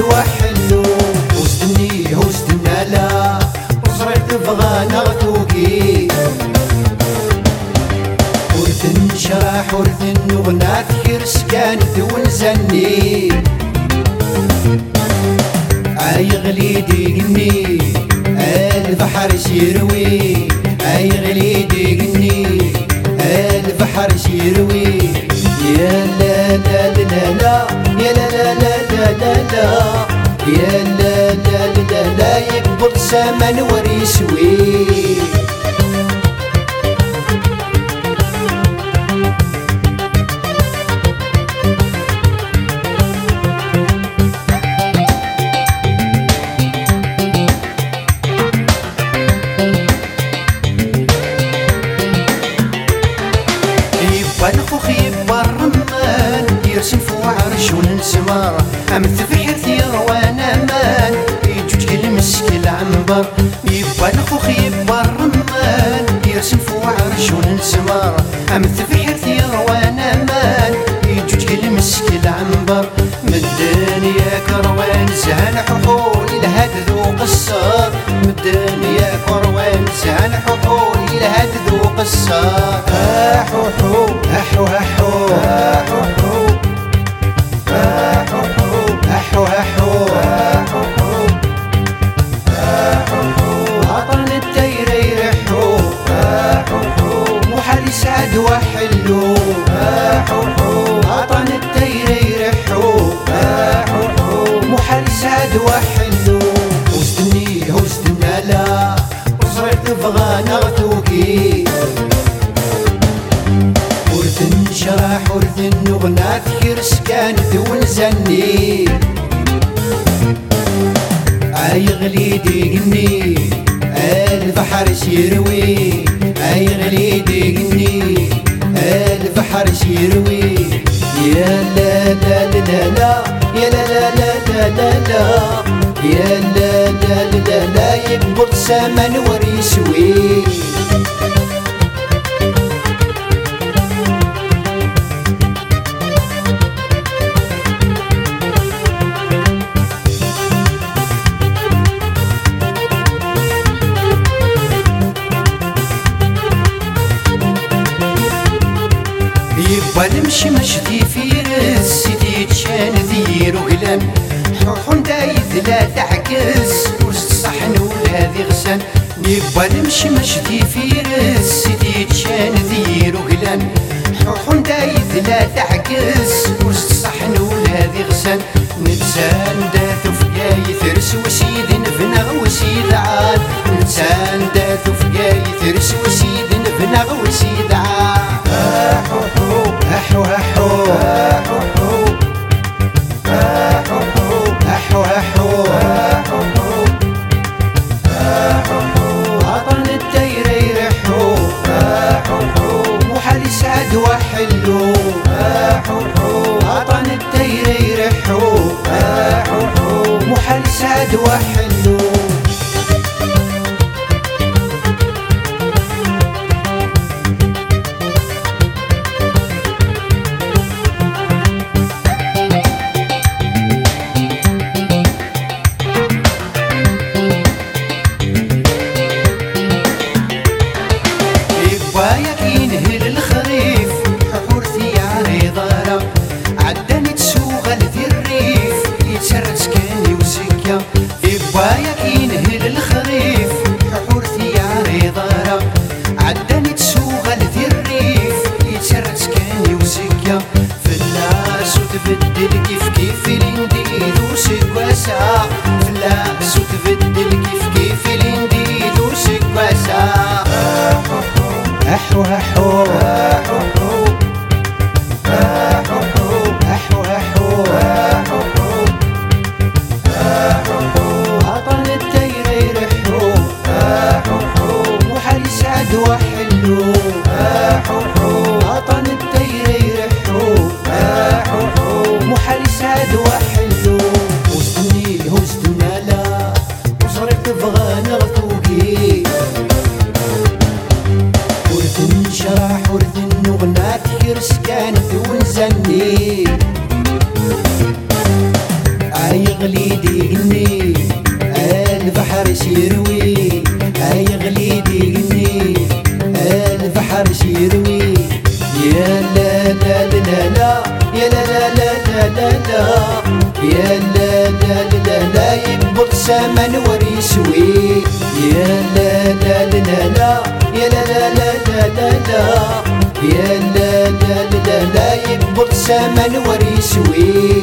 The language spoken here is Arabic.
وحلو وستنيه وستنى لا وصرت فغانا نغتوقي ورثن شرح ورثن وغنات كرس كانت ونزني اي غلي ديقني البحر يروي اي غلي ديقني البحر يروي لا. يا لا لا لا لا يكبر سما وريشوي شون نسمر أم تفحث يغوانا مان؟ يجوج المسك العنبر يبقى الخوخ يبقى الرمان. يرسم فوعر شون نسمر أم تفحث يغوانا مان؟ يجوج المسك العنبر مداني يا كروان زهان حقول الهد ذو قصار مداني يا كروان زهان حقول الهد ذو قصار أحوحو آه، وصرت تبغى نغتوكي ورث شرح ورث النغنى كرس كانت ونزني أي غليدي قني البحر شيروي أي غليدي قني البحر شيروي يا لا لا لا لا يا لا لا لا لا لا يا لا يقبض سمن وريسوي يبا نمشي مشدي في سيدي تشان ذير وهلان نروحو دايز لا تعكس. ورس الصحن ولادي غسان؟ نبغى نمشي في رس سيدي تشان ذير وغلان روحو دايز لا تعكس. ورس الصحن ولادي غسان؟ نتسان داثو فيا يثرس. وسيد نفنا وسيد عاد. نتسان داثو فيا يثرس. وسيد نفنا وسيد بعد وتبدل كيف كيف اللي ندير وشك واسع فلاش كيف كيف اللي وشك واسع احو احو احو وحلو يا لا لا لا لا يا لا لا لا لا لا يا لا لا لا لا يقبض لا لا يا لا لا لا لا لا يا لا لا لا لا يقبض سمن وريسوي